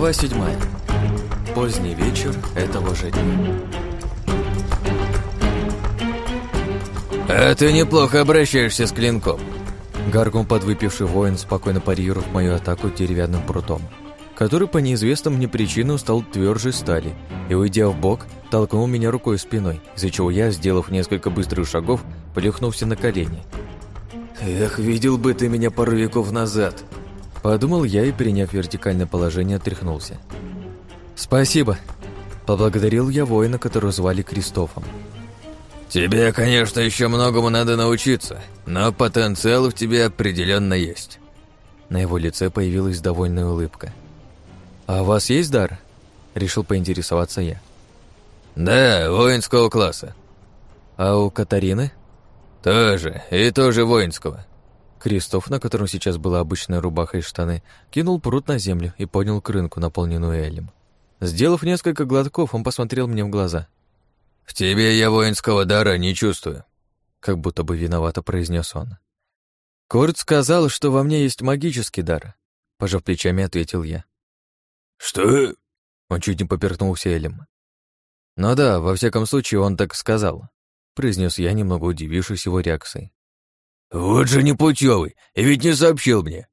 Глава седьмая. Поздний вечер этого же дня. «А ты неплохо обращаешься с клинком», Гаргун, подвыпивший воин, спокойно парировав мою атаку деревянным прутом, который по неизвестным мне причинам стал тверже стали и, уйдя в бок, толкнул меня рукой спиной, из-за чего я, сделав несколько быстрых шагов, плюхнулся на колени. «Эх, видел бы ты меня пару веков назад!» Подумал я и, приняв вертикальное положение, отряхнулся. «Спасибо!» Поблагодарил я воина, которого звали Кристофом. «Тебе, конечно, еще многому надо научиться, но потенциал в тебе определенно есть». На его лице появилась довольная улыбка. «А у вас есть дар?» Решил поинтересоваться я. «Да, воинского класса». «А у Катарины?» «Тоже, и тоже воинского». Кристоф, на котором сейчас была обычная рубаха и штаны, кинул пруд на землю и поднял крынку, наполненную элем. Сделав несколько глотков, он посмотрел мне в глаза. «В тебе я воинского дара не чувствую», — как будто бы виновато произнес он. «Курт сказал, что во мне есть магический дар», — пожав плечами, ответил я. «Что?» — он чуть не поперхнулся Элем. «Ну да, во всяком случае, он так сказал», — произнес я, немного удивившись его реакцией. «Вот же непутевый, и ведь не сообщил мне!»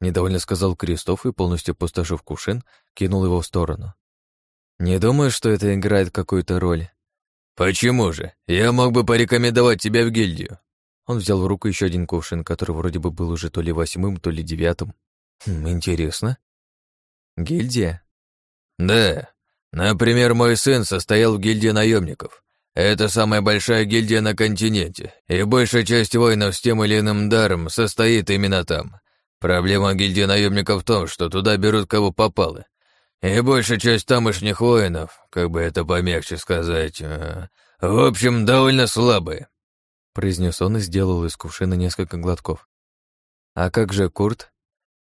Недовольно сказал Кристоф и, полностью опустошив кувшин, кинул его в сторону. «Не думаю, что это играет какую-то роль». «Почему же? Я мог бы порекомендовать тебя в гильдию». Он взял в руку еще один кувшин, который вроде бы был уже то ли восьмым, то ли девятым. Хм, интересно. Гильдия? Да. Например, мой сын состоял в гильдии наемников. Это самая большая гильдия на континенте, и большая часть воинов с тем или иным даром состоит именно там. Проблема гильдии наемников в том, что туда берут кого попало. И большая часть тамошних воинов, как бы это помягче сказать, э, в общем, довольно слабые. Произнес он и сделал из кувшина несколько глотков. А как же Курт?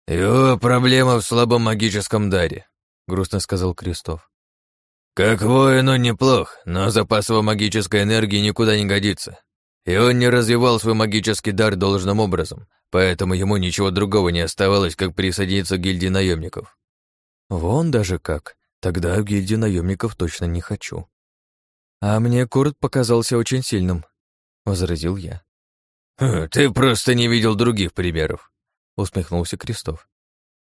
Его проблема в слабом магическом даре, грустно сказал Крестов. Как воин он неплох, но запас его магической энергии никуда не годится. И он не развивал свой магический дар должным образом, поэтому ему ничего другого не оставалось, как присоединиться к гильдии наемников. Вон даже как. Тогда в гильдию наемников точно не хочу. А мне Курт показался очень сильным, возразил я. «Хм, «Ты просто не видел других примеров», — усмехнулся Крестов.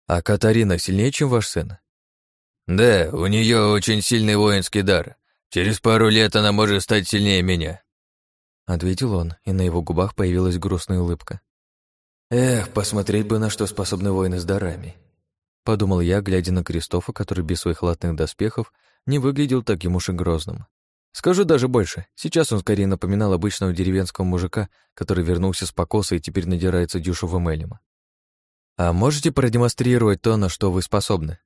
«А Катарина сильнее, чем ваш сын?» «Да, у нее очень сильный воинский дар. Через пару лет она может стать сильнее меня», — ответил он, и на его губах появилась грустная улыбка. «Эх, посмотреть бы, на что способны воины с дарами», — подумал я, глядя на Кристофа, который без своих латных доспехов не выглядел таким уж и грозным. Скажу даже больше, сейчас он скорее напоминал обычного деревенского мужика, который вернулся с покоса и теперь надирается дюшевым элем. «А можете продемонстрировать то, на что вы способны?»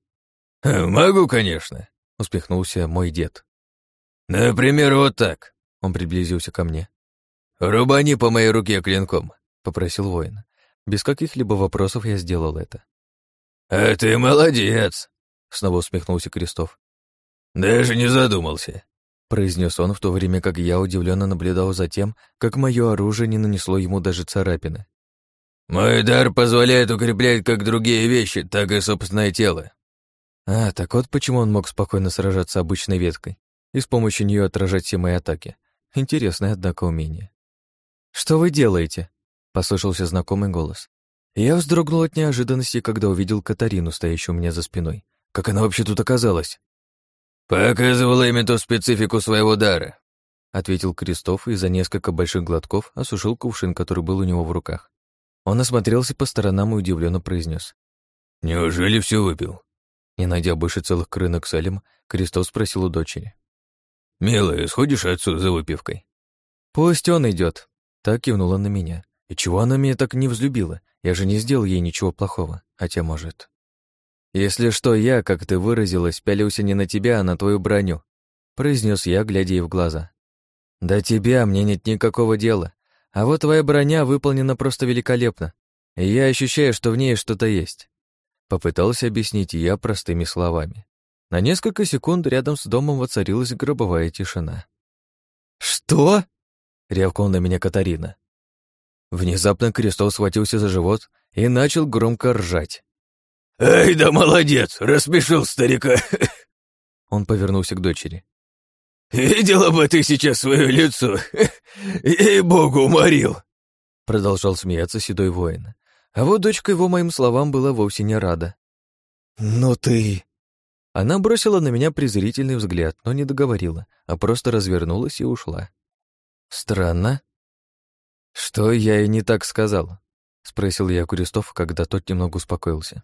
«Могу, конечно», — успехнулся мой дед. «Например, вот так». Он приблизился ко мне. «Рубани по моей руке клинком», — попросил воин. Без каких-либо вопросов я сделал это. «А ты молодец», — снова усмехнулся Крестов. «Даже не задумался», — произнес он, в то время как я удивленно наблюдал за тем, как мое оружие не нанесло ему даже царапины. «Мой дар позволяет укреплять как другие вещи, так и собственное тело. А, так вот почему он мог спокойно сражаться обычной веткой и с помощью нее отражать все мои атаки. Интересное, однако, умение. «Что вы делаете?» — послышался знакомый голос. Я вздрогнул от неожиданности, когда увидел Катарину, стоящую у меня за спиной. Как она вообще тут оказалась? «Показывала им эту специфику своего дара», — ответил Крестов и за несколько больших глотков осушил кувшин, который был у него в руках. Он осмотрелся по сторонам и удивленно произнес: «Неужели все выпил?» Не найдя больше целых крынок с Элем, Крестов спросил у дочери. «Милая, сходишь отцу за выпивкой?» «Пусть он идет. Так кивнула на меня. И чего она меня так не взлюбила? Я же не сделал ей ничего плохого, хотя, может... Если что, я, как ты выразилась, пялился не на тебя, а на твою броню, произнес я, глядя ей в глаза. До тебя мне нет никакого дела, а вот твоя броня выполнена просто великолепно, и я ощущаю, что в ней что-то есть. Попытался объяснить я простыми словами. На несколько секунд рядом с домом воцарилась гробовая тишина. «Что?» — рявкнула на меня Катарина. Внезапно Крестов схватился за живот и начал громко ржать. «Эй, да молодец, распешил старика!» Он повернулся к дочери. «Видела бы ты сейчас свое лицо! Ей-богу, уморил!» Продолжал смеяться седой воин. А вот дочка его моим словам была вовсе не рада. «Ну ты...» Она бросила на меня презрительный взгляд, но не договорила, а просто развернулась и ушла. Странно. Что я и не так сказал? Спросил я Курестов, когда тот немного успокоился.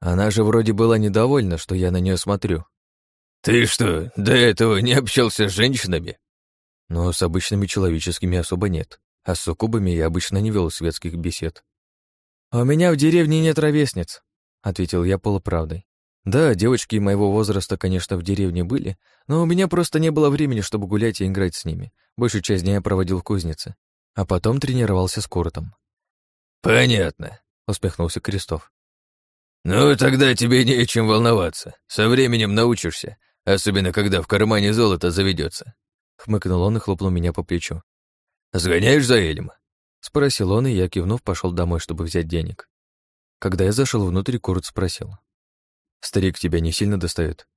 Она же вроде была недовольна, что я на нее смотрю. «Ты что, до этого не общался с женщинами?» Но с обычными человеческими особо нет, а с суккубами я обычно не вел светских бесед. «У меня в деревне нет ровесниц», — ответил я полуправдой. «Да, девочки моего возраста, конечно, в деревне были, но у меня просто не было времени, чтобы гулять и играть с ними. Большую часть дня я проводил в кузнице, а потом тренировался с Куртом». «Понятно», — усмехнулся Крестов. «Ну, тогда тебе не о чем волноваться. Со временем научишься, особенно когда в кармане золото заведется. Хмыкнул он и хлопнул меня по плечу. «Сгоняешь за Элем?» Спросил он, и я, кивнув, пошел домой, чтобы взять денег. Когда я зашел внутрь, Курт спросил. «Старик тебя не сильно достает?»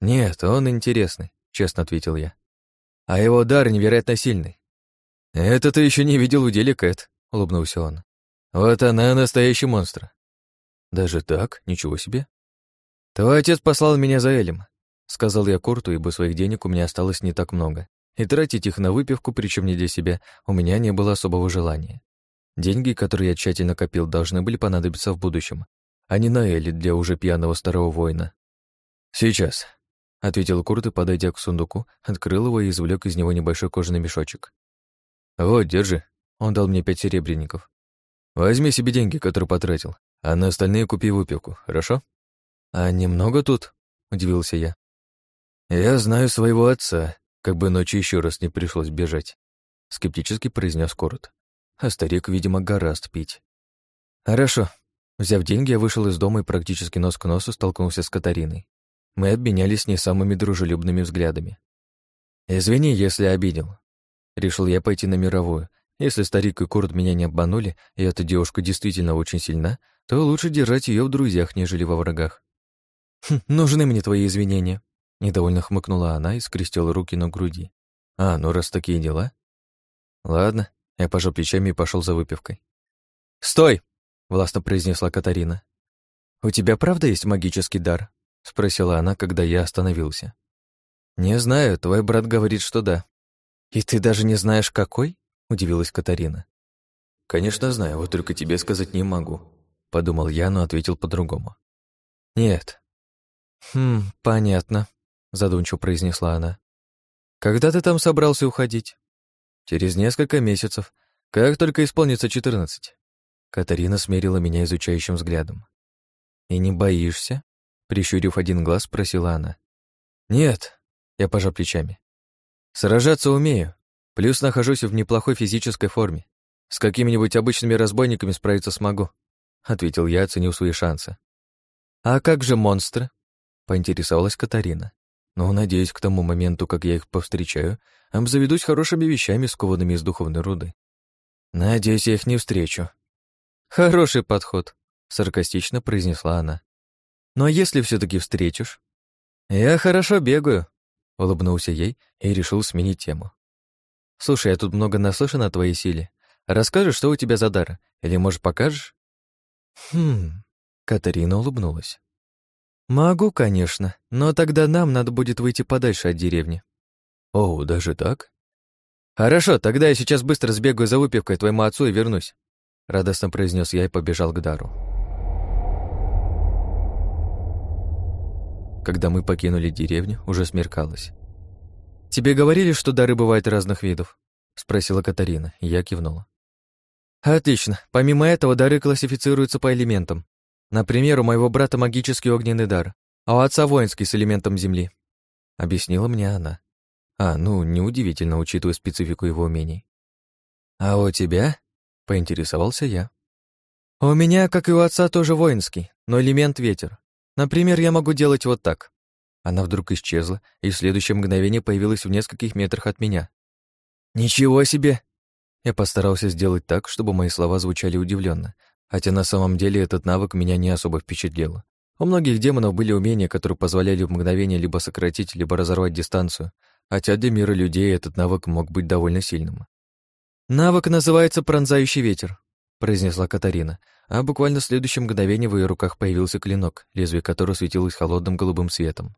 «Нет, он интересный», — честно ответил я. «А его дар невероятно сильный». «Это ты еще не видел в деле, Кэт», — улыбнулся он. «Вот она настоящий монстр. Даже так? Ничего себе. Твой отец послал меня за Элем, сказал я Курту, ибо своих денег у меня осталось не так много. И тратить их на выпивку, причем не для себя, у меня не было особого желания. Деньги, которые я тщательно копил, должны были понадобиться в будущем, а не на Эли для уже пьяного старого воина. «Сейчас», — ответил Курт и, подойдя к сундуку, открыл его и извлек из него небольшой кожаный мешочек. «Вот, держи». Он дал мне пять серебряников. «Возьми себе деньги, которые потратил а на остальные купи выпивку, хорошо?» «А немного тут?» — удивился я. «Я знаю своего отца, как бы ночью еще раз не пришлось бежать», — скептически произнес Корот. А старик, видимо, гораст пить. «Хорошо». Взяв деньги, я вышел из дома и практически нос к носу столкнулся с Катариной. Мы обменялись не самыми дружелюбными взглядами. «Извини, если обидел». Решил я пойти на мировую. Если старик и Курт меня не обманули, и эта девушка действительно очень сильна, то лучше держать ее в друзьях, нежели во врагах. «Хм, нужны мне твои извинения», — недовольно хмыкнула она и скрестила руки на груди. «А, ну раз такие дела...» «Ладно», — я пожал плечами и пошел за выпивкой. «Стой!» — властно произнесла Катарина. «У тебя правда есть магический дар?» — спросила она, когда я остановился. «Не знаю, твой брат говорит, что да». «И ты даже не знаешь, какой?» — удивилась Катарина. «Конечно знаю, вот только тебе сказать не могу подумал я, но ответил по-другому. Нет. Хм, понятно, задумчиво произнесла она. Когда ты там собрался уходить? Через несколько месяцев, как только исполнится четырнадцать. Катарина смерила меня изучающим взглядом. «И не боишься?» Прищурив один глаз, спросила она. «Нет», — я пожал плечами. «Сражаться умею, плюс нахожусь в неплохой физической форме. С какими-нибудь обычными разбойниками справиться смогу. — ответил я, оценив свои шансы. «А как же монстры?» — поинтересовалась Катарина. «Ну, надеюсь, к тому моменту, как я их повстречаю, обзаведусь хорошими вещами, скованными из духовной руды. Надеюсь, я их не встречу». «Хороший подход», — саркастично произнесла она. «Но если все таки встретишь?» «Я хорошо бегаю», — улыбнулся ей и решил сменить тему. «Слушай, я тут много наслышан о твоей силе. Расскажешь, что у тебя за дар? Или, может, покажешь?» «Хм...» — Катарина улыбнулась. «Могу, конечно, но тогда нам надо будет выйти подальше от деревни». «О, даже так?» «Хорошо, тогда я сейчас быстро сбегаю за выпивкой твоему отцу и вернусь», — радостно произнес я и побежал к Дару. Когда мы покинули деревню, уже смеркалось. «Тебе говорили, что дары бывают разных видов?» — спросила Катарина, и я кивнула. Отлично. Помимо этого, дары классифицируются по элементам. Например, у моего брата магический огненный дар, а у отца воинский с элементом земли. Объяснила мне она. А, ну, неудивительно, учитывая специфику его умений. А у тебя? Поинтересовался я. У меня, как и у отца, тоже воинский, но элемент ветер. Например, я могу делать вот так. Она вдруг исчезла, и в следующее мгновение появилась в нескольких метрах от меня. «Ничего себе!» Я постарался сделать так, чтобы мои слова звучали удивленно, Хотя на самом деле этот навык меня не особо впечатлил. У многих демонов были умения, которые позволяли в мгновение либо сократить, либо разорвать дистанцию, хотя для мира людей этот навык мог быть довольно сильным. «Навык называется «Пронзающий ветер», — произнесла Катарина, а буквально в следующем мгновении в ее руках появился клинок, лезвие которого светилось холодным голубым светом.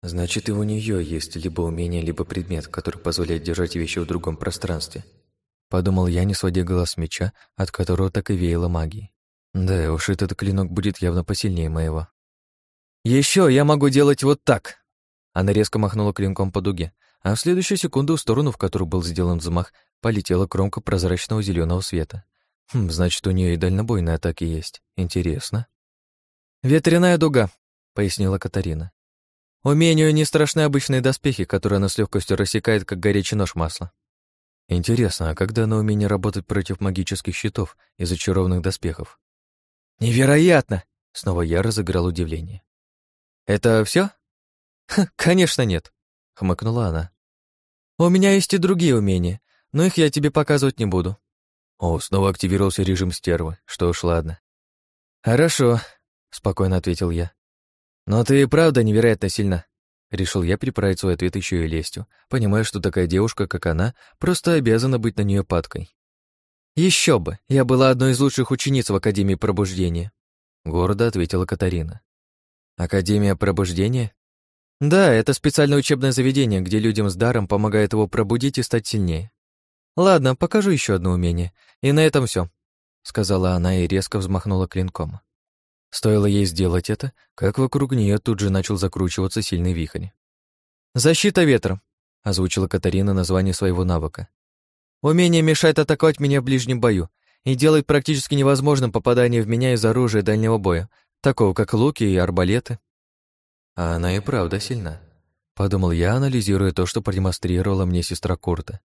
«Значит, и у нее есть либо умение, либо предмет, который позволяет держать вещи в другом пространстве», — подумал я, не сводя глаз меча, от которого так и веяло магией. Да уж, этот клинок будет явно посильнее моего. Еще я могу делать вот так. Она резко махнула клинком по дуге, а в следующую секунду в сторону, в которую был сделан взмах, полетела кромка прозрачного зеленого света. Хм, значит, у нее и дальнобойные атаки есть. Интересно. «Ветряная дуга», — пояснила Катарина. «Умению не страшны обычные доспехи, которые она с легкостью рассекает, как горячий нож масла. Интересно, а когда она умение работать против магических щитов и зачарованных доспехов? «Невероятно!» — снова я разыграл удивление. «Это все? «Конечно нет», — хмыкнула она. «У меня есть и другие умения, но их я тебе показывать не буду». О, снова активировался режим стервы. Что ж, ладно. «Хорошо», — спокойно ответил я. «Но ты и правда невероятно сильна». Решил я приправить свой ответ еще и лестью, понимая, что такая девушка, как она, просто обязана быть на нее падкой. Еще бы, я была одной из лучших учениц в Академии Пробуждения, гордо ответила Катарина. Академия Пробуждения? Да, это специальное учебное заведение, где людям с даром помогает его пробудить и стать сильнее. Ладно, покажу еще одно умение. И на этом все, сказала она и резко взмахнула клинком. Стоило ей сделать это, как вокруг нее тут же начал закручиваться сильный вихрь. «Защита ветра», — озвучила Катарина название своего навыка. Умение мешает атаковать меня в ближнем бою и делает практически невозможным попадание в меня из оружия дальнего боя, такого как луки и арбалеты. А она и правда сильна. Подумал я, анализируя то, что продемонстрировала мне сестра Курта.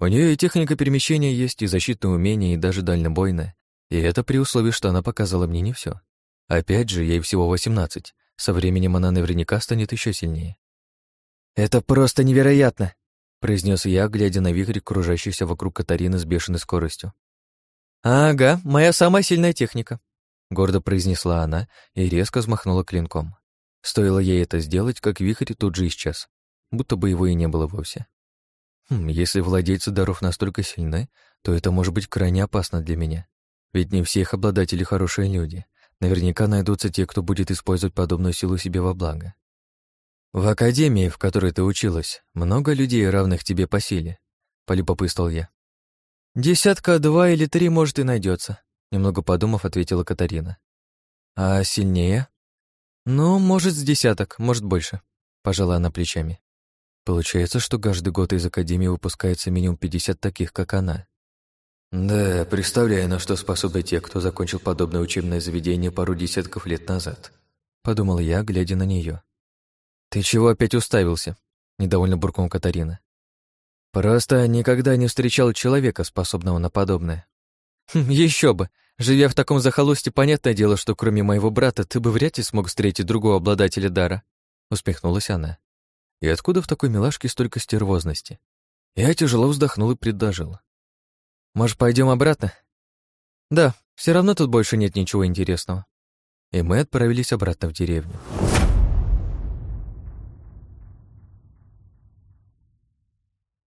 У нее и техника перемещения есть, и защитное умение, и даже дальнобойное. И это при условии, что она показала мне не все. Опять же, ей всего 18. Со временем она наверняка станет еще сильнее. «Это просто невероятно!» произнес я, глядя на вихрь, кружащийся вокруг Катарины с бешеной скоростью. «Ага, моя самая сильная техника», — гордо произнесла она и резко взмахнула клинком. Стоило ей это сделать, как вихрь тут же исчез, будто бы его и не было вовсе. Хм, если владельцы даров настолько сильны, то это может быть крайне опасно для меня. Ведь не все их обладатели хорошие люди. Наверняка найдутся те, кто будет использовать подобную силу себе во благо. «В академии, в которой ты училась, много людей, равных тебе по силе?» — полюбопытствовал я. «Десятка, два или три, может, и найдется», — немного подумав, ответила Катарина. «А сильнее?» «Ну, может, с десяток, может, больше», — пожала она плечами. «Получается, что каждый год из Академии выпускается минимум пятьдесят таких, как она». «Да, представляю, на что способны те, кто закончил подобное учебное заведение пару десятков лет назад», — подумал я, глядя на нее. «Ты чего опять уставился?» — недовольно буркнул Катарина. «Просто никогда не встречал человека, способного на подобное». «Хм, «Еще бы! Живя в таком захолустье, понятное дело, что кроме моего брата ты бы вряд ли смог встретить другого обладателя дара», — усмехнулась она. «И откуда в такой милашке столько стервозности?» Я тяжело вздохнул и предложил. «Может, пойдем обратно?» «Да, все равно тут больше нет ничего интересного». И мы отправились обратно в деревню.